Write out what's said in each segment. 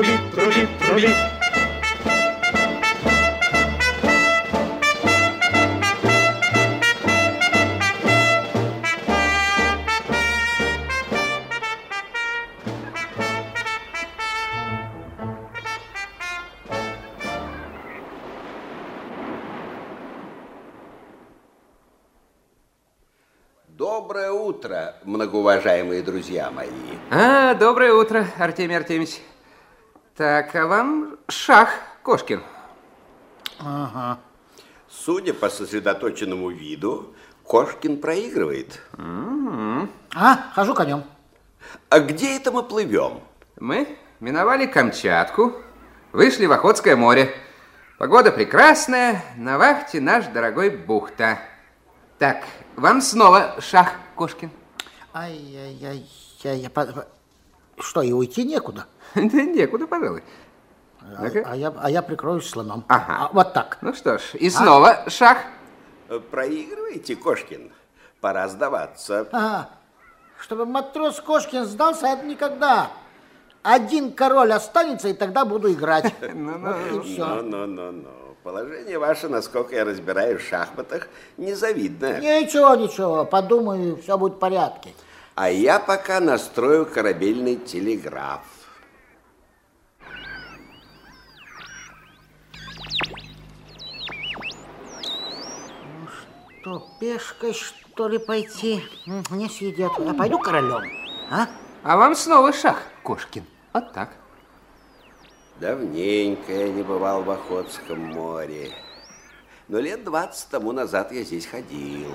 трубит, трубит, трубит. Доброе утро, многоуважаемые друзья мои. А, доброе утро, Артемий Артемьевич. Так, а вам шах, Кошкин. Ага. Судя по сосредоточенному виду, Кошкин проигрывает. А, хожу конем. А где это мы плывем? Мы миновали Камчатку, вышли в Охотское море. Погода прекрасная, на вахте наш дорогой бухта. Так, вам снова шах, Кошкин. Ай-яй-яй. Что, и уйти некуда? Да некуда, пожалуй. А, а я, а я прикроюсь слоном. Ага. А, вот так. Ну что ж, и снова шах. Э, Проигрываете, Кошкин? Пора сдаваться. Ага. Чтобы матрос Кошкин сдался, это никогда. Один король останется, и тогда буду играть. Ну-ну-ну-ну. Положение ваше, насколько я разбираюсь в шахматах, незавидное. Ничего, ничего, подумаю, все будет в порядке. А я пока настрою корабельный телеграф. Что, пешкой, что ли, пойти? Не съедят. А пойду королем, а? А вам снова шах, Кошкин. Вот так. Давненько я не бывал в Охотском море. Но лет 20 тому назад я здесь ходил.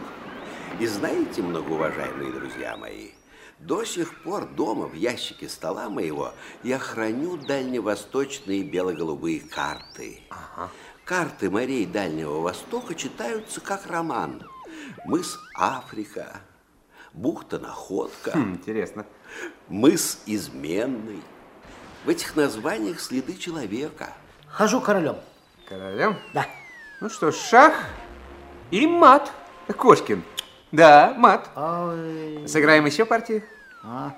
И знаете, многоуважаемые друзья мои, до сих пор дома в ящике стола моего я храню дальневосточные бело-голубые карты. Карты морей Дальнего Востока читаются как роман. Мыс Африка, бухта Находка, Интересно. мыс Изменный. В этих названиях следы человека. Хожу королем. Королем? Да. Ну что, шах и мат, Кошкин. Да, мат. Ой, Сыграем еще партию? а.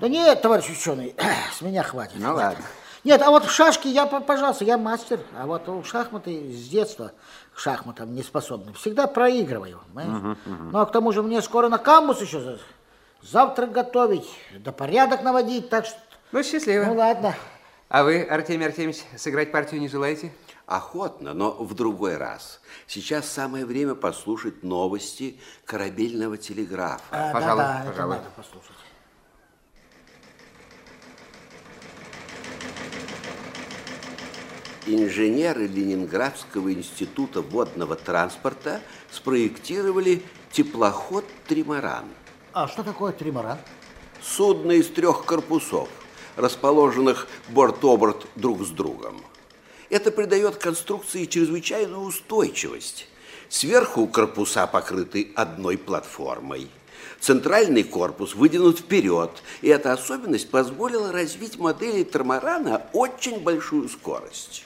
Да нет, товарищ ученый, с меня хватит. Ну ладно. Нет, а вот в шашки я, пожалуйста, я мастер. А вот в шахматы с детства к шахматам не способны. Всегда проигрываю. понимаешь? Ну, а к тому же мне скоро на камбус еще за- завтрак готовить, да порядок наводить, так что... Ну, счастливо. Ну, ладно. А вы, Артемий Артемьевич, сыграть партию не желаете? Охотно, но в другой раз. Сейчас самое время послушать новости корабельного телеграфа. А, Пожалуй, да, да, это пожалуй. надо послушать. Инженеры Ленинградского института водного транспорта спроектировали теплоход «Тримаран». А что такое тримаран? Судно из трех корпусов, расположенных борт-оборт друг с другом. Это придает конструкции чрезвычайную устойчивость. Сверху корпуса покрыты одной платформой. Центральный корпус выдвинут вперед, и эта особенность позволила развить модели тримарана очень большую скорость.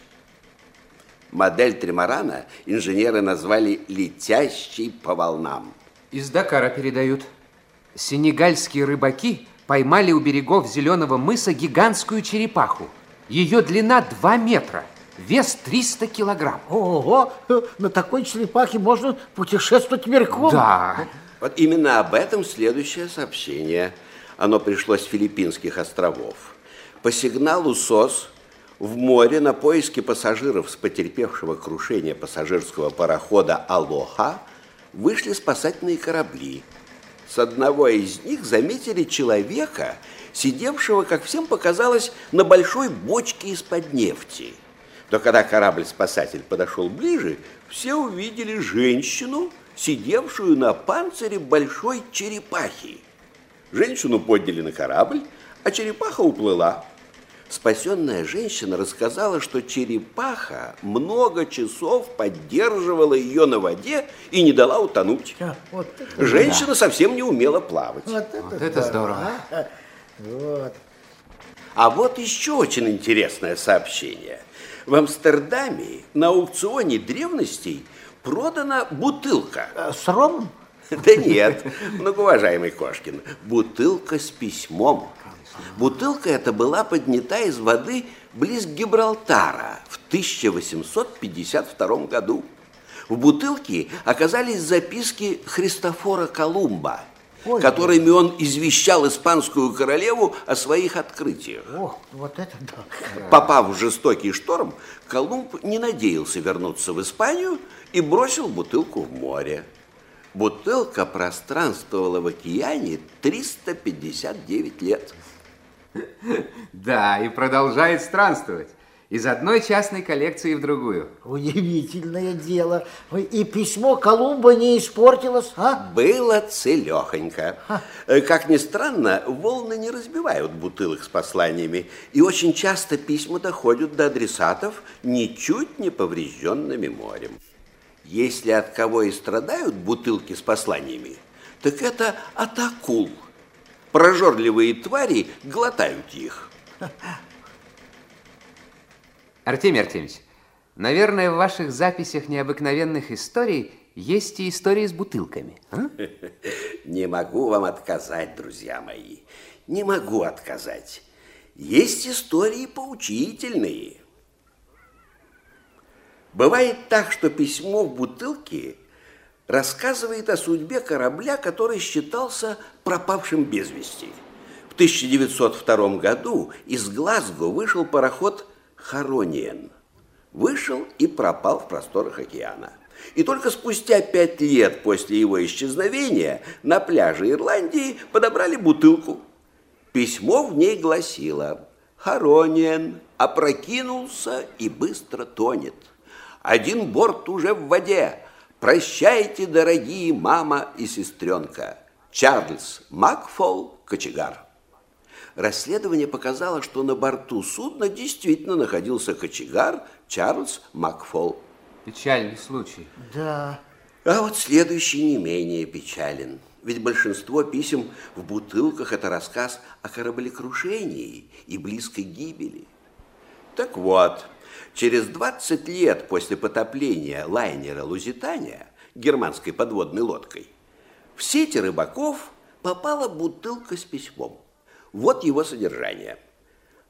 Модель тримарана инженеры назвали «летящей по волнам». Из Дакара передают. Сенегальские рыбаки поймали у берегов Зеленого мыса гигантскую черепаху. Ее длина 2 метра, вес 300 килограмм. Ого, на такой черепахе можно путешествовать верхом. Да. Вот именно об этом следующее сообщение. Оно пришло с Филиппинских островов. По сигналу СОС в море на поиски пассажиров с потерпевшего крушения пассажирского парохода «Алоха» вышли спасательные корабли. С одного из них заметили человека, сидевшего, как всем показалось, на большой бочке из-под нефти. Но когда корабль-спасатель подошел ближе, все увидели женщину, сидевшую на панцире большой черепахи. Женщину подняли на корабль, а черепаха уплыла. Спасенная женщина рассказала, что черепаха много часов поддерживала ее на воде и не дала утонуть. А, вот Женщина совсем не умела плавать. Вот это, Вот это здорово. а. Вот. А вот еще очень интересное сообщение. В Амстердаме на аукционе древностей продана бутылка. А, С ромом? Да нет, многоуважаемый Кошкин, бутылка с письмом. Бутылка эта была поднята из воды близ Гибралтара в 1852 году. В бутылке оказались записки Христофора Колумба, Ой. которыми он извещал испанскую королеву о своих открытиях. О, вот это да. Попав в жестокий шторм, Колумб не надеялся вернуться в Испанию и бросил бутылку в море. Бутылка пространствовала в океане 359 лет. Да, и продолжает странствовать. Из одной частной коллекции в другую. Удивительное дело. И письмо Колумба не испортилось, а? Было целехонько. Э, Как ни странно, волны не разбивают бутылок с посланиями, и очень часто письма доходят до адресатов ничуть не поврежденными морем. Если от кого и страдают бутылки с посланиями, так это от акул. Прожорливые твари глотают их. Артемий Артемьевич, наверное, в ваших записях необыкновенных историй есть и истории с бутылками. а? Не могу вам отказать, друзья мои. Не могу отказать. Есть истории поучительные. Бывает так, что письмо в бутылке рассказывает о судьбе корабля, который считался пропавшим без вести. В 1902 году из Глазго вышел пароход «Харониен». Вышел и пропал в просторах океана. И только спустя пять лет после его исчезновения на пляже Ирландии подобрали бутылку. Письмо в ней гласило «Харониен опрокинулся и быстро тонет. Один борт уже в воде. Прощайте, дорогие мама и сестренка. Чарльз Макфол, кочегар». Расследование показало, что на борту судна действительно находился кочегар Чарльз Макфол. Печальный случай. Да. А вот следующий не менее печален. Ведь большинство писем в бутылках – это рассказ о кораблекрушении и близкой гибели. Так вот, через 20 лет после потопления лайнера «Лузитания» германской подводной лодкой, в сети рыбаков попала бутылка с письмом. Вот его содержание.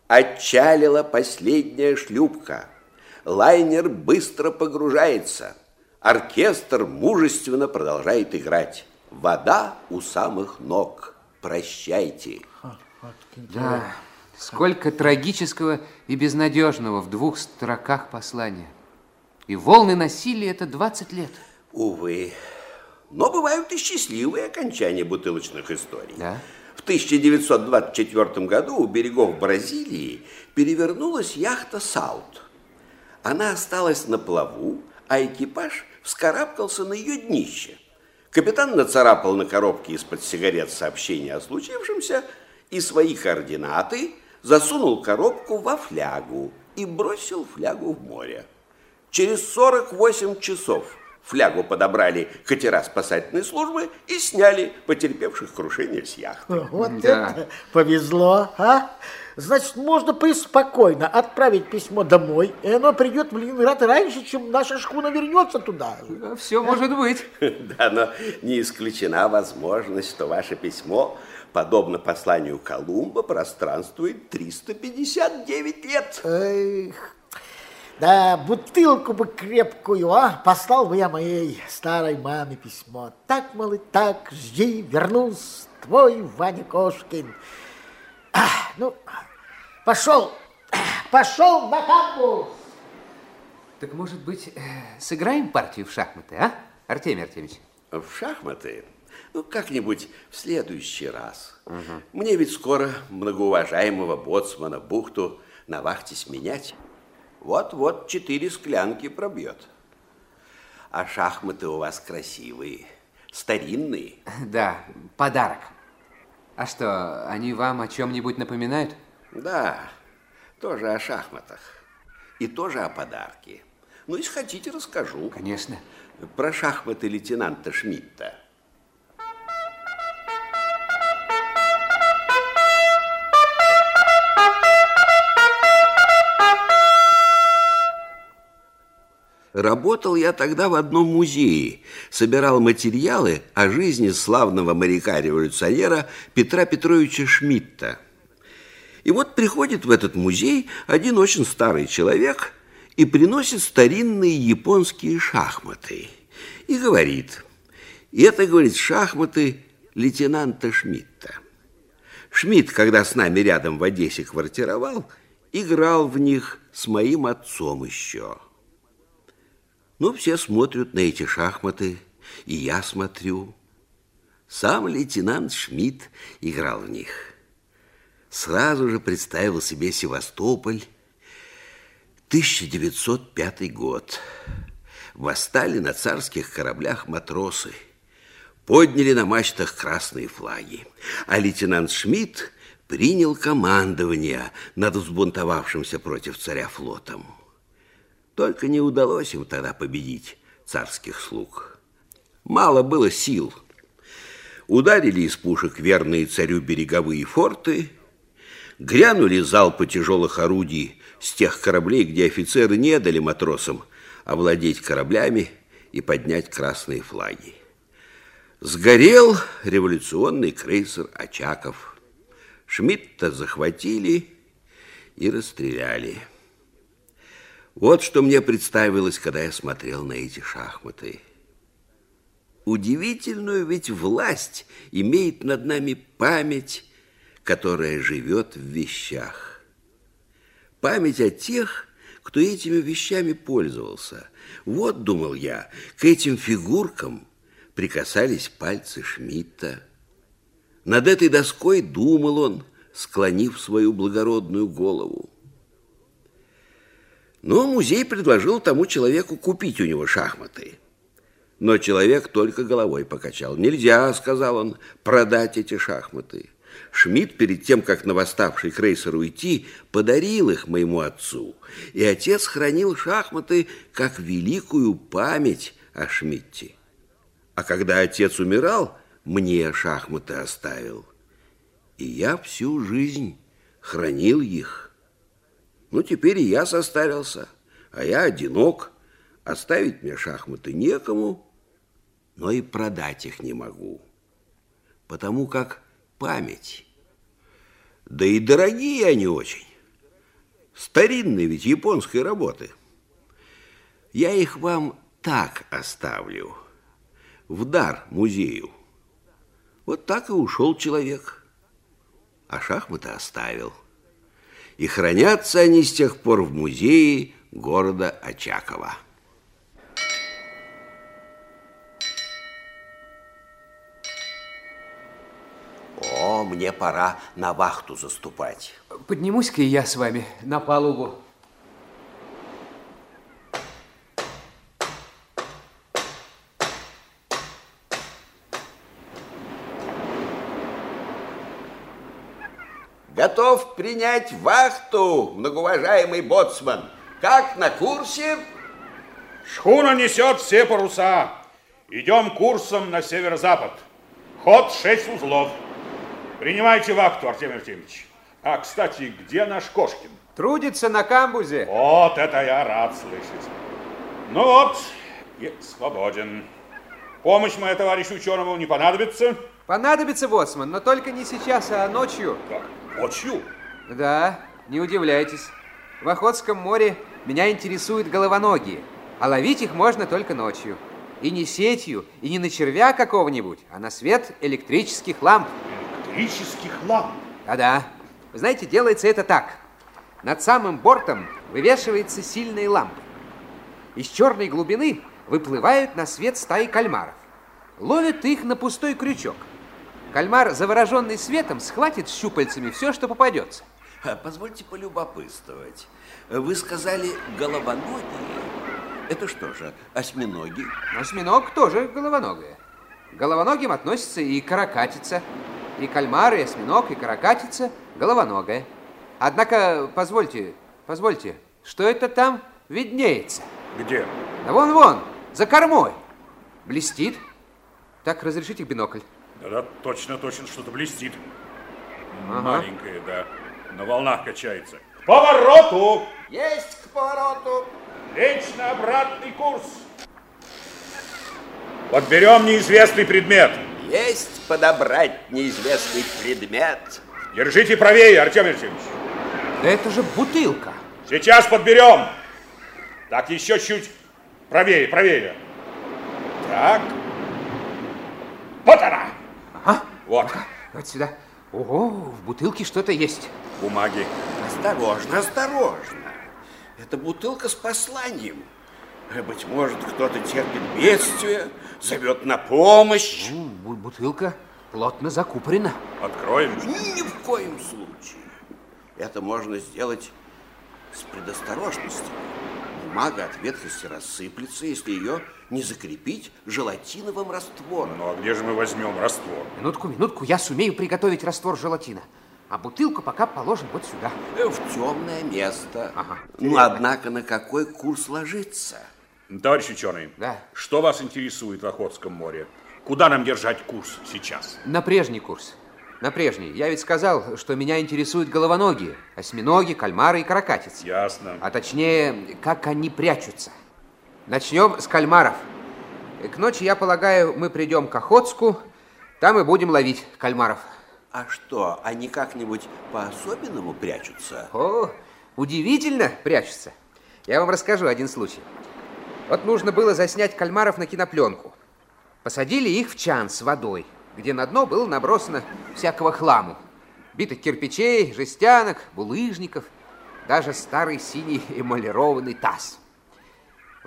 Отчалила последняя шлюпка. Лайнер быстро погружается. Оркестр мужественно продолжает играть. Вода у самых ног. Прощайте. Да, сколько трагического и безнадежного в двух строках послания. И волны носили это 20 лет. Увы. Но бывают и счастливые окончания бутылочных историй. Да? В 1924 году у берегов Бразилии перевернулась яхта «Саут». Она осталась на плаву, а экипаж вскарабкался на ее днище. Капитан нацарапал на коробке из-под сигарет сообщение о случившемся и свои координаты засунул коробку во флягу и бросил флягу в море. Через 48 часов флягу подобрали катера спасательной службы и сняли потерпевших крушение с яхты. Вот Да. это повезло, а? Значит, можно преспокойно отправить письмо домой, и оно придет в Ленинград раньше, чем наша шхуна вернется туда. Все может быть. Да, но не исключена возможность, что ваше письмо, подобно посланию Колумба, пространствует 359 лет. Эх, да, бутылку бы крепкую, а? Послал бы я моей старой маме письмо. Так, мол, и так, жди, вернулся твой Ваня Кошкин. А, ну, пошел, пошел на кампус. Так, может быть, э, сыграем партию в шахматы, а, Артемий Артемьевич? В шахматы? Ну, как-нибудь в следующий раз. Мне ведь скоро многоуважаемого боцмана бухту на вахте сменять. Вот-вот четыре склянки пробьет. А шахматы у вас красивые, старинные. Да, подарок. А что, они вам о чем-нибудь напоминают? Да, Тоже о шахматах. И тоже о подарке. Ну, если хотите, расскажу. Конечно. Про шахматы лейтенанта Шмидта. Работал я тогда в одном музее, собирал материалы о жизни славного моряка-революционера Петра Петровича Шмидта. И вот приходит в этот музей один очень старый человек и приносит старинные японские шахматы. И говорит, и это, говорит, шахматы лейтенанта Шмидта. Шмидт, когда с нами рядом в Одессе квартировал, играл в них с моим отцом еще. Ну, все смотрят на эти шахматы, и я смотрю. Сам лейтенант Шмидт играл в них. Сразу же представил себе Севастополь, 1905 год. Восстали на царских кораблях матросы, подняли на мачтах красные флаги, а лейтенант Шмидт принял командование над взбунтовавшимся против царя флотом. Только не удалось им тогда победить царских слуг. Мало было сил. Ударили из пушек верные царю береговые форты, грянули залпы тяжелых орудий с тех кораблей, где офицеры не дали матросам овладеть кораблями и поднять красные флаги. Сгорел революционный крейсер «Очаков». Шмидта захватили и расстреляли. Вот что мне представилось, когда я смотрел на эти шахматы. Удивительную ведь власть имеет над нами память, которая живет в вещах. Память о тех, кто этими вещами пользовался. Вот, думал я, к этим фигуркам прикасались пальцы Шмидта. Над этой доской думал он, склонив свою благородную голову. Но музей предложил тому человеку купить у него шахматы. Но человек только головой покачал. «Нельзя», — сказал он, — «продать эти шахматы». Шмидт перед тем, как на восставший крейсер уйти, подарил их моему отцу. И отец хранил шахматы как великую память о Шмидте. А когда отец умирал, мне шахматы оставил. И я всю жизнь хранил их. Ну, теперь и я состарился, а я одинок. Оставить мне шахматы некому, но и продать их не могу, потому как память. Да и дорогие они очень. Старинные ведь японской работы. Я их вам так оставлю, в дар музею. Вот так и ушел человек, а шахматы оставил и хранятся они с тех пор в музее города Очакова. О, мне пора на вахту заступать. Поднимусь-ка и я с вами на палубу. Готов принять вахту, многоуважаемый боцман. Как на курсе? Шхуна несет все паруса. Идем курсом на северо-запад. Ход 6 узлов. Принимайте вахту, Артемий Артемьевич. А, кстати, где наш Кошкин? Трудится на камбузе. Вот это я рад слышать. Ну вот, и свободен. Помощь моя товарищу ученому не понадобится? Понадобится, боцман, но только не сейчас, а ночью. Как? Ночью? Да, не удивляйтесь. В Охотском море меня интересуют головоногие, а ловить их можно только ночью. И не сетью, и не на червя какого-нибудь, а на свет электрических ламп. Электрических ламп? Да-да. Вы знаете, делается это так. Над самым бортом вывешивается сильная лампа. Из черной глубины выплывают на свет стаи кальмаров. Ловят их на пустой крючок. Кальмар, завороженный светом, схватит щупальцами все, что попадется. Позвольте полюбопытствовать. Вы сказали головоногие. Это что же, осьминоги? Осьминог тоже головоногая. К головоногим относится и каракатица. И кальмар, и осьминог, и каракатица головоногая. Однако, позвольте, позвольте, что это там виднеется? Где? Да вон, вон, за кормой. Блестит. Так, разрешите бинокль. Да-да, точно, точно, что-то блестит. Ага. Маленькое, да. На волнах качается. К повороту! Есть к повороту. Лечь на обратный курс. Подберем неизвестный предмет. Есть подобрать неизвестный предмет. Держите правее, Артем Алексеевич. Да это же бутылка. Сейчас подберем. Так, еще чуть правее, правее. Так. Вот она. Вот. вот сюда. Ого, в бутылке что-то есть. Бумаги. Осторожно, осторожно. Это бутылка с посланием. Э, Быть может, кто-то терпит бедствие, зовет на помощь. Бу- Бутылка плотно закупорена. Откроем. Ни в коем случае. Это можно сделать с предосторожностью. Бумага от ветхости рассыплется, если ее не закрепить желатиновым раствором. Ну а где же мы возьмем раствор? Минутку, минутку, я сумею приготовить раствор желатина. А бутылку пока положим вот сюда. Э, В темное место. Ага. Ну, однако, на какой курс ложиться? Товарищ ученый, Да. что вас интересует в Охотском море? Куда нам держать курс сейчас? На прежний курс. На прежний. Я ведь сказал, что меня интересуют головоногие, осьминоги, кальмары и каракатицы. Ясно. А точнее, как они прячутся. Начнем с кальмаров. К ночи, я полагаю, мы придем к Охотску, там и будем ловить кальмаров. А что, они как-нибудь по-особенному прячутся? О, удивительно прячутся. Я вам расскажу один случай. Вот нужно было заснять кальмаров на кинопленку. Посадили их в чан с водой, где на дно было набросано всякого хламу. Битых кирпичей, жестянок, булыжников, даже старый синий эмалированный таз.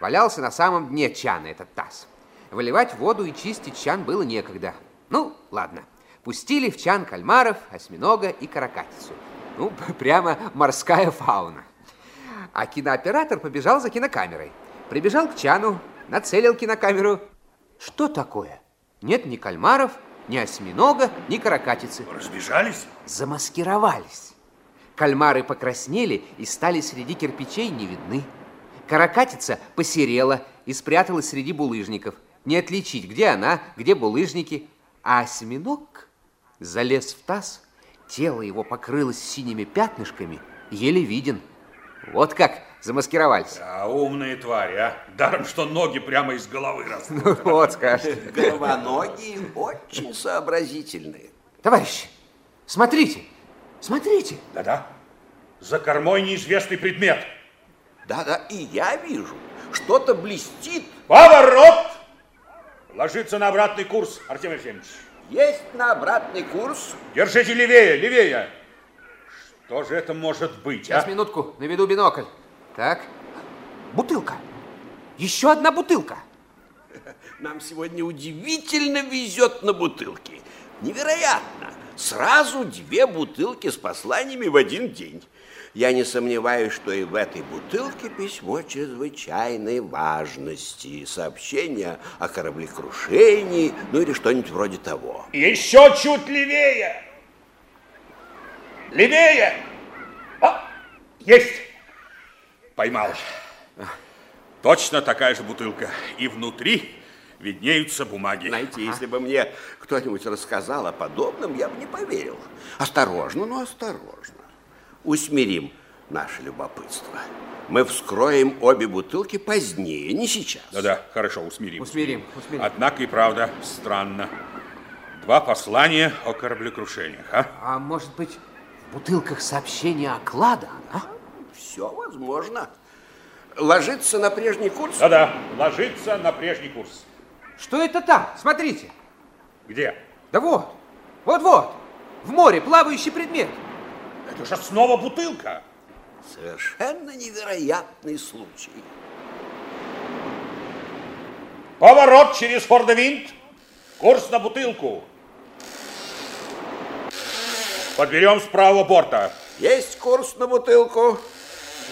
Валялся на самом дне чана этот таз. Выливать воду и чистить чан было некогда. Ну, ладно. Пустили в чан кальмаров, осьминога и каракатицу. Ну, прямо морская фауна. А кинооператор побежал за кинокамерой. Прибежал к чану, нацелил кинокамеру. Что такое? Нет ни кальмаров, ни осьминога, ни каракатицы. Разбежались? Замаскировались. Кальмары покраснели и стали среди кирпичей не видны. Каракатица посерела и спряталась среди булыжников. Не отличить, где она, где булыжники. А осьминог залез в таз, тело его покрылось синими пятнышками, еле виден. Вот как замаскировались. А умные твари, а? Даром, что ноги прямо из головы растут. Вот, скажете. Головоногие очень сообразительные. Товарищи, смотрите, смотрите. Да-да. За кормой неизвестный предмет. Да-да, и я вижу, что-то блестит. Поворот! Ложиться на обратный курс, Артем Алексеевич. Есть на обратный курс. Держите левее, левее. Что же это может быть, Сейчас, а? минутку, наведу бинокль. Так, бутылка. Еще одна бутылка. Нам сегодня удивительно везет на бутылки. Невероятно. Сразу две бутылки с посланиями в один день. Я не сомневаюсь, что и в этой бутылке письмо чрезвычайной важности, сообщение о кораблекрушении, ну или что-нибудь вроде того. Еще чуть левее. Левее. А, есть. Поймал. Точно такая же бутылка. И внутри виднеются бумаги. Знаете, если бы мне кто-нибудь рассказал о подобном, я бы не поверил. Осторожно, но осторожно. Усмирим наше любопытство. Мы вскроем обе бутылки позднее, не сейчас. Да-да, хорошо, усмирим. Усмирим, усмирим. Однако и правда странно. Два послания о кораблекрушениях, а? А может быть, в бутылках сообщения о кладах, а? Все возможно. Ложиться на прежний курс? Да-да, ложиться на прежний курс. Что это там? Смотрите. Где? Да вот, вот-вот, в море плавающий предмет. Это же снова бутылка. Совершенно невероятный случай. Поворот через фордовинт. Курс на бутылку. Подберем с правого борта. Есть курс на бутылку,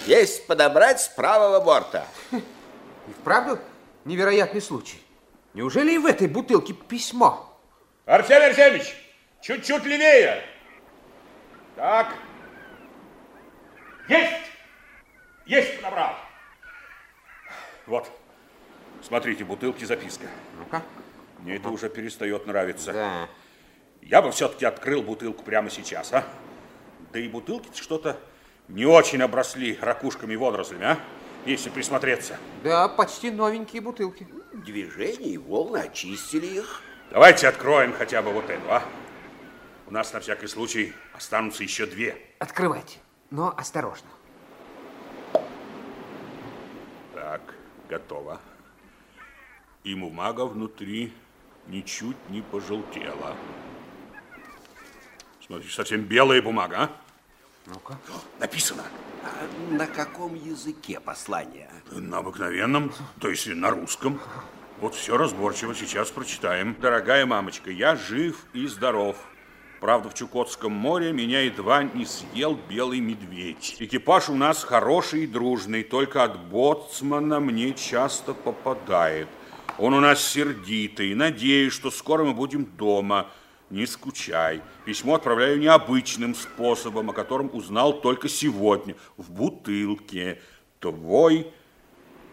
есть подобрать с правого борта. И вправду невероятный случай. Неужели и в этой бутылке письмо? Арсений Арсеньевич, чуть-чуть левее. Так. Есть! Есть, подобрал. Вот, смотрите, бутылки, записка. Ну-ка. Мне это уже перестает нравиться. Да. Я бы все-таки открыл бутылку прямо сейчас, а? Да и бутылки что-то не очень обросли ракушками и водорослями, а? Если присмотреться. Да, почти новенькие бутылки. Движения и волны очистили их. Давайте откроем хотя бы вот эту, а? У нас на всякий случай останутся еще две. Открывайте, но осторожно. Так, готово. И бумага внутри ничуть не пожелтела. Смотри, совсем белая бумага, а? Ну-ка. Написано. А на каком языке послание? На обыкновенном, то есть на русском. Вот все разборчиво сейчас прочитаем. Дорогая мамочка, я жив и здоров. Правда, в Чукотском море меня едва не съел белый медведь. Экипаж у нас хороший и дружный, только от боцмана мне часто попадает. Он у нас сердитый. Надеюсь, что скоро мы будем дома. Не скучай. Письмо отправляю необычным способом, о котором узнал только сегодня. В бутылке. Твой,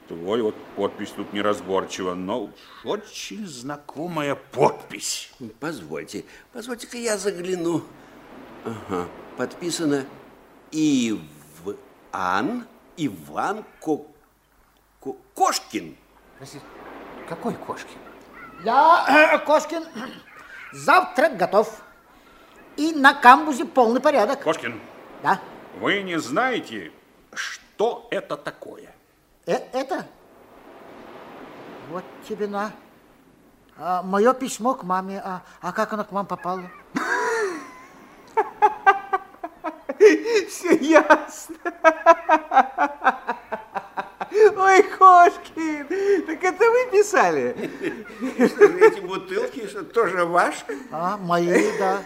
твой, вот подпись тут неразборчива, но уж очень знакомая подпись. Позвольте, позвольте-ка я загляну. Ага, подписано Иван, Иван Ко... Ко... Кошкин. Простите, какой кошки? Я, э, Кошкин, завтрак готов. И на камбузе полный порядок. Кошкин, Да. вы не знаете, что это такое? Э, это? Вот тебе на. А, мое письмо к маме. А, а как оно к вам попало? Все ясно. Ой, Кошкин, так это вы писали? Эти бутылки что, тоже ваши? А, мои, да.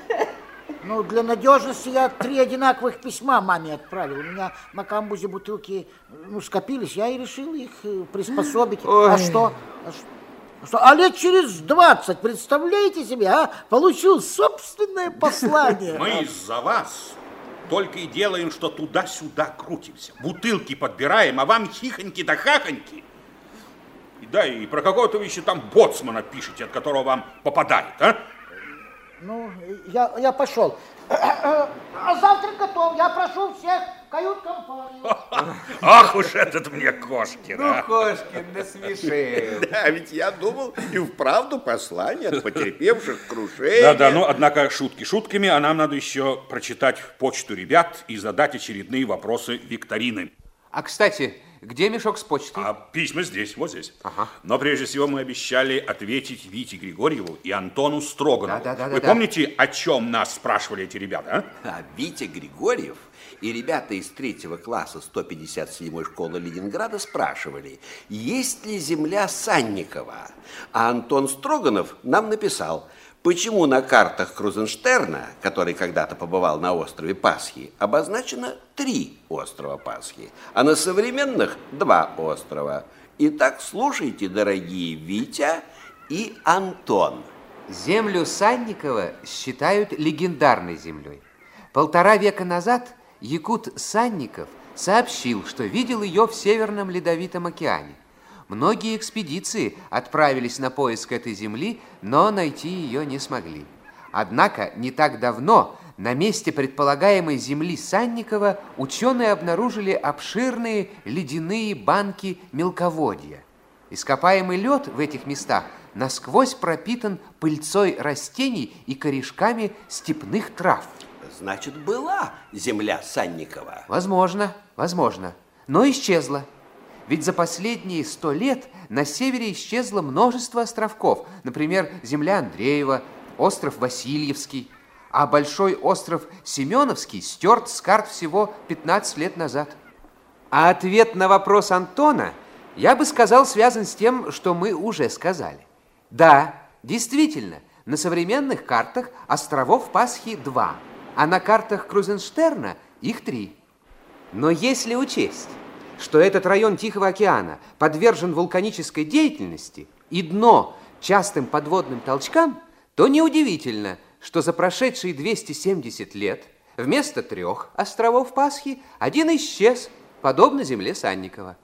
Ну, для надежности я три одинаковых письма маме отправил. У меня на камбузе бутылки ну, скопились, я и решил их э, приспособить. А Ой. что? А что? А что? А лет через 20, представляете себе, а? Получил собственное послание. Мы из-за вас только и делаем, что туда-сюда крутимся. Бутылки подбираем, а вам хихоньки да хахоньки. И да, и про какого-то вы еще там боцмана пишете, от которого вам попадает, а? Ну, я, я пошел. А завтрак готов. Я прошу всех кают-компанию. Ах уж этот мне Кошкин, Ну, а. Кошкин, насмешил. Да, ведь я думал, и вправду послание от потерпевших крушение. Да-да, ну, однако шутки шутками, а нам надо еще прочитать почту ребят и задать очередные вопросы викторины. А, кстати, где мешок с почтой? А письма здесь, вот здесь. Ага. Но прежде всего мы обещали ответить Вите Григорьеву и Антону Строганову. Да-да-да-да-да. Вы помните, о чем нас спрашивали эти ребята, а? А Витя Григорьев и ребята из третьего класса 157-й школы Ленинграда спрашивали, есть ли земля Санникова. А Антон Строганов нам написал, почему на картах Крузенштерна, который когда-то побывал на острове Пасхи, обозначено три острова Пасхи, а на современных два острова. Итак, слушайте, дорогие Витя и Антон. Землю Санникова считают легендарной землей. Полтора века назад якут Санников сообщил, что видел ее в Северном Ледовитом океане. Многие экспедиции отправились на поиск этой земли, но найти ее не смогли. Однако не так давно на месте предполагаемой земли Санникова ученые обнаружили обширные ледяные банки мелководья. Ископаемый лед в этих местах насквозь пропитан пыльцой растений и корешками степных трав. Значит, была земля Санникова. Возможно, возможно, но исчезла. Ведь за последние сто лет на севере исчезло множество островков. Например, земля Андреева, остров Васильевский. А большой остров Семеновский стерт с карт всего 15 лет назад. А ответ на вопрос Антона, я бы сказал, связан с тем, что мы уже сказали. Да, действительно, на современных картах островов Пасхи два, а на картах Крузенштерна их три. Но если учесть, что этот район Тихого океана подвержен вулканической деятельности и дно частым подводным толчкам, то неудивительно, что за прошедшие 270 лет Вместо трех островов Пасхи один исчез, подобно земле Санникова.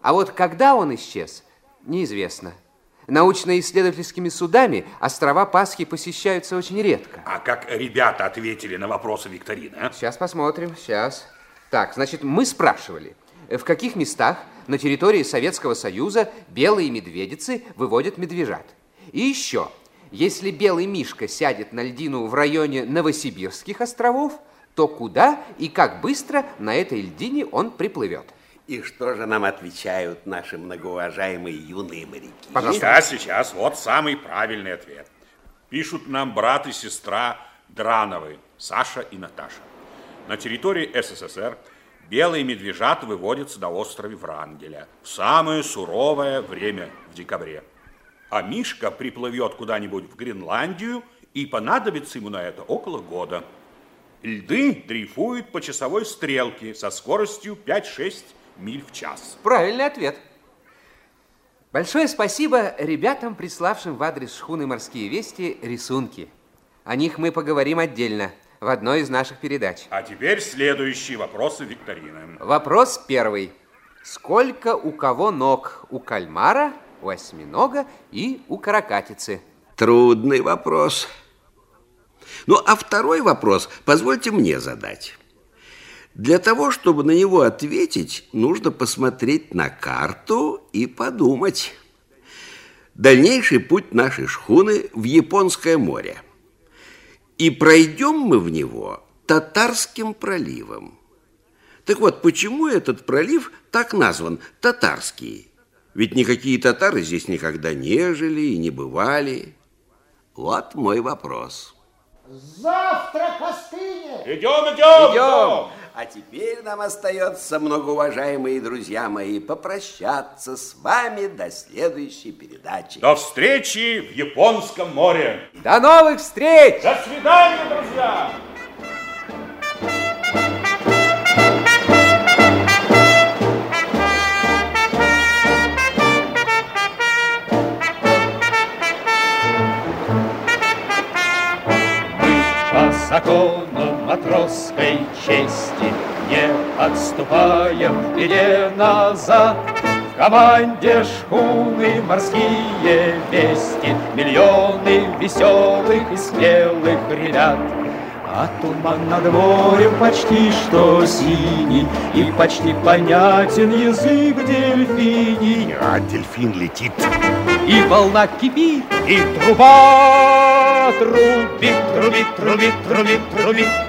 А вот когда он исчез, неизвестно. Научно-исследовательскими судами острова Пасхи посещаются очень редко. А как ребята ответили на вопросы викторины? А? Сейчас посмотрим, сейчас. Так, значит, мы спрашивали, в каких местах на территории Советского Союза белые медведицы выводят медвежат. И еще, если белый мишка сядет на льдину в районе Новосибирских островов, то куда и как быстро на этой льдине он приплывет. И что же нам отвечают наши многоуважаемые юные моряки? Пожалуйста. Сейчас, сейчас, вот самый правильный ответ. Пишут нам брат и сестра Драновы, Саша и Наташа. На территории СССР белые медвежата выводятся на острове Врангеля в самое суровое время в декабре. А Мишка приплывет куда-нибудь в Гренландию, и понадобится ему на это около года. Льды дрейфуют по часовой стрелке со скоростью 5-6 миль в час. Правильный ответ. Большое спасибо ребятам, приславшим в адрес шхуны «Морские вести» рисунки. О них мы поговорим отдельно в одной из наших передач. А теперь следующие вопросы викторины. Вопрос первый. Сколько у кого ног? У кальмара, у осьминога и у каракатицы? Трудный вопрос. Ну, а второй вопрос позвольте мне задать. Для того, чтобы на него ответить, нужно посмотреть на карту и подумать. Дальнейший путь нашей шхуны в Японское море. И пройдем мы в него Татарским проливом. Так вот, почему этот пролив так назван Татарский? Ведь никакие татары здесь никогда не жили и не бывали. Вот мой вопрос. Завтра остынет. Идем, идем, Идем. А теперь нам остается, многоуважаемые друзья мои, попрощаться с вами до следующей передачи. До встречи в Японском море. До новых встреч! До свидания, друзья! Закону матросской чести Не отступаем. Беде назад. В команде шхуны морские вести. Миллионы веселых и смелых ребят. А туман над морем почти что синий. И почти понятен язык дельфиний. А дельфин летит. И волна кипит, и труба трубит, трубит, трубит, трубит, трубит.